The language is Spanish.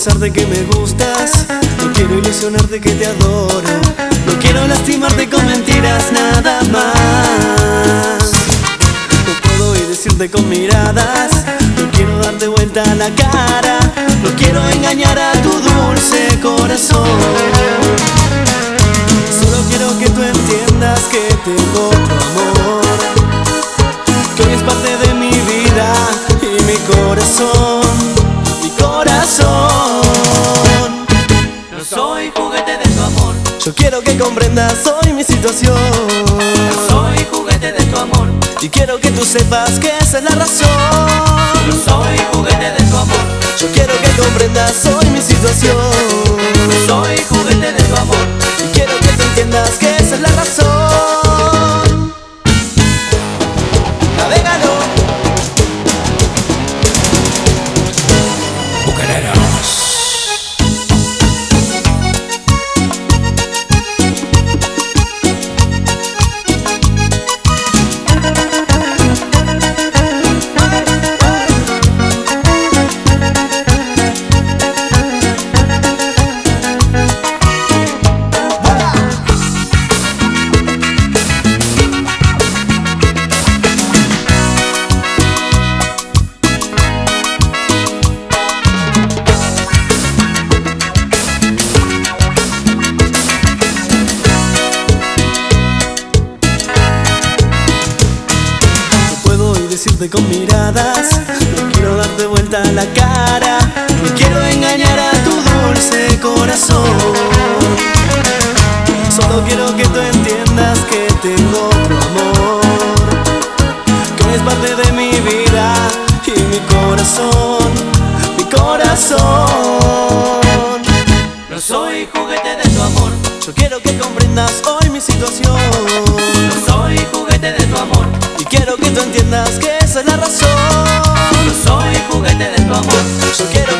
de que me gustas, no quiero ilusionarte que te adoro. No quiero lastimarte con mentiras nada más. No puedo ir decirte con miradas, no quiero darte vuelta a la cara. No quiero engañar a tu dulce corazón. Solo quiero que tú entiendas que tengo otro amor. Que hoy es parte de mi vida y mi corazón. Yo quiero que comprendas hoy mi situación. no soy juguete de tu amor, Y quiero que tú sepas que esa es la razón. no soy juguete de tu amor, Yo quiero que comprendas hoy mi situación. Con miradas, no quiero darte vuelta la cara, no quiero engañar a tu dulce corazón. Solo quiero que tú entiendas que tengo otro amor, que es parte de mi vida y mi corazón, mi corazón. no soy juguete de tu amor, Yo quiero que comprendas hoy mi situación. es la razón. Soy juguete de tu amor. Yo quiero